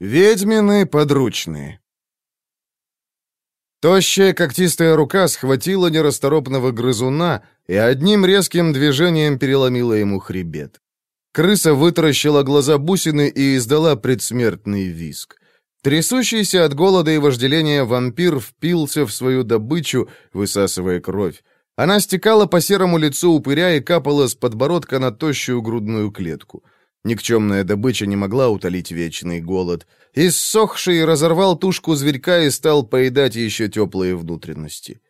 Ведьмины подручные. Тощая когтистая рука схватила нерасторопного грызуна и одним резким движением переломила ему хребет. Крыса вытаращила глаза бусины и издала предсмертный виск. Трясущийся от голода и вожделения вампир впился в свою добычу, высасывая кровь. Она стекала по серому лицу упыря и капала с подбородка на тощую грудную клетку. Никчемная добыча не могла утолить вечный голод. Иссохший разорвал тушку зверька и стал поедать еще теплые внутренности.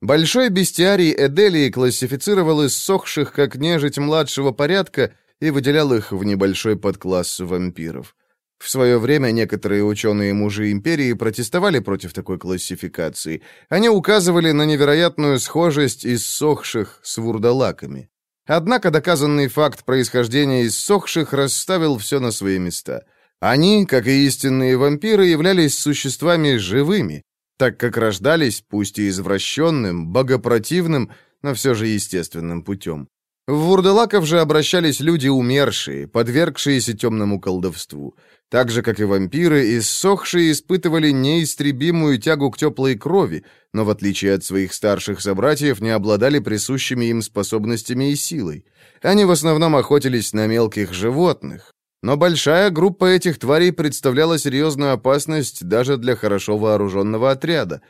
Большой бестиарий Эделии классифицировал иссохших как нежить младшего порядка и выделял их в небольшой подкласс вампиров. В свое время некоторые ученые-мужи империи протестовали против такой классификации. Они указывали на невероятную схожесть иссохших с вурдалаками. Однако доказанный факт происхождения иссохших расставил все на свои места. Они, как и истинные вампиры, являлись существами живыми, так как рождались, пусть и извращенным, богопротивным, но все же естественным путем. В вурдалаков же обращались люди умершие, подвергшиеся темному колдовству. Так же, как и вампиры, иссохшие испытывали неистребимую тягу к теплой крови, но, в отличие от своих старших собратьев, не обладали присущими им способностями и силой. Они в основном охотились на мелких животных. Но большая группа этих тварей представляла серьезную опасность даже для хорошо вооруженного отряда.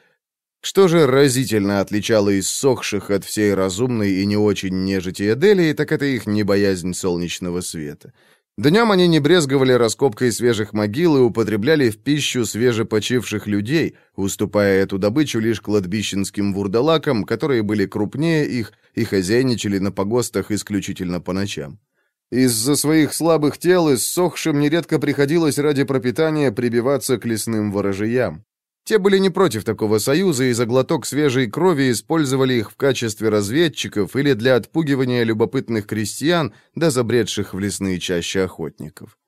Что же разительно отличало иссохших от всей разумной и не очень нежити Эделии, так это их небоязнь солнечного света. Днем они не брезговали раскопкой свежих могил и употребляли в пищу свежепочивших людей, уступая эту добычу лишь кладбищенским вурдалакам, которые были крупнее их и хозяйничали на погостах исключительно по ночам. Из-за своих слабых тел иссохшим нередко приходилось ради пропитания прибиваться к лесным ворожьям. Те были не против такого союза и за глоток свежей крови использовали их в качестве разведчиков или для отпугивания любопытных крестьян, да забредших в лесные чащи охотников.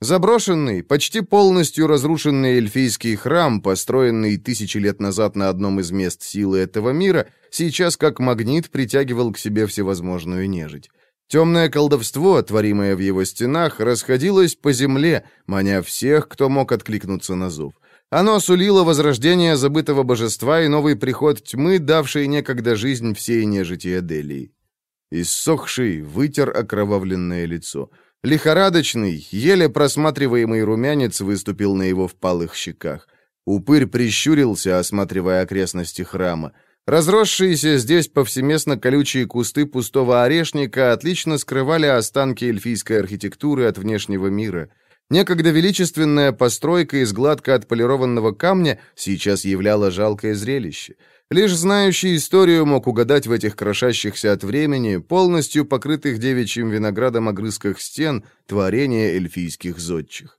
Заброшенный, почти полностью разрушенный эльфийский храм, построенный тысячи лет назад на одном из мест силы этого мира, сейчас как магнит притягивал к себе всевозможную нежить. Темное колдовство, творимое в его стенах, расходилось по земле, маня всех, кто мог откликнуться на зов. Оно сулило возрождение забытого божества и новый приход тьмы, давший некогда жизнь всей нежити Эделии. Иссохший вытер окровавленное лицо. Лихорадочный, еле просматриваемый румянец выступил на его впалых щеках. Упырь прищурился, осматривая окрестности храма. Разросшиеся здесь повсеместно колючие кусты пустого орешника отлично скрывали останки эльфийской архитектуры от внешнего мира — Некогда величественная постройка из гладко отполированного камня сейчас являла жалкое зрелище. Лишь знающий историю мог угадать в этих крошащихся от времени, полностью покрытых девичьим виноградом огрызках стен, творения эльфийских зодчих.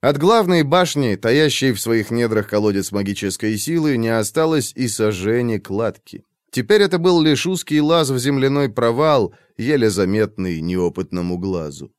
От главной башни, таящей в своих недрах колодец магической силы, не осталось и сожжения кладки. Теперь это был лишь узкий лаз в земляной провал, еле заметный неопытному глазу.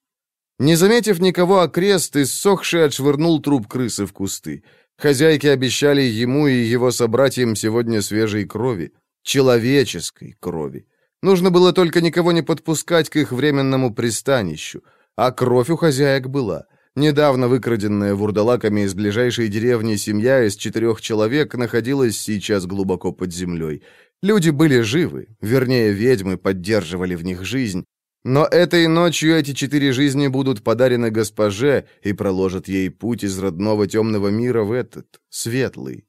Не заметив никого окрест, иссохший отшвырнул труп крысы в кусты. Хозяйки обещали ему и его собратьям сегодня свежей крови. Человеческой крови. Нужно было только никого не подпускать к их временному пристанищу. А кровь у хозяек была. Недавно выкраденная вурдалаками из ближайшей деревни семья из четырех человек находилась сейчас глубоко под землей. Люди были живы, вернее, ведьмы поддерживали в них жизнь, но этой ночью эти четыре жизни будут подарены госпоже и проложат ей путь из родного темного мира в этот, светлый.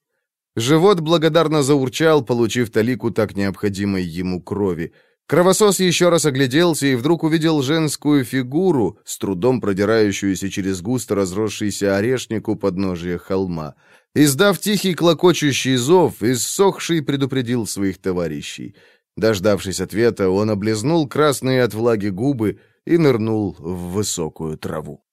Живот благодарно заурчал, получив талику так необходимой ему крови. Кровосос еще раз огляделся и вдруг увидел женскую фигуру, с трудом продирающуюся через густо разросшийся орешник у подножия холма. Издав тихий клокочущий зов, иссохший предупредил своих товарищей — Дождавшись ответа, он облизнул красные от влаги губы и нырнул в высокую траву.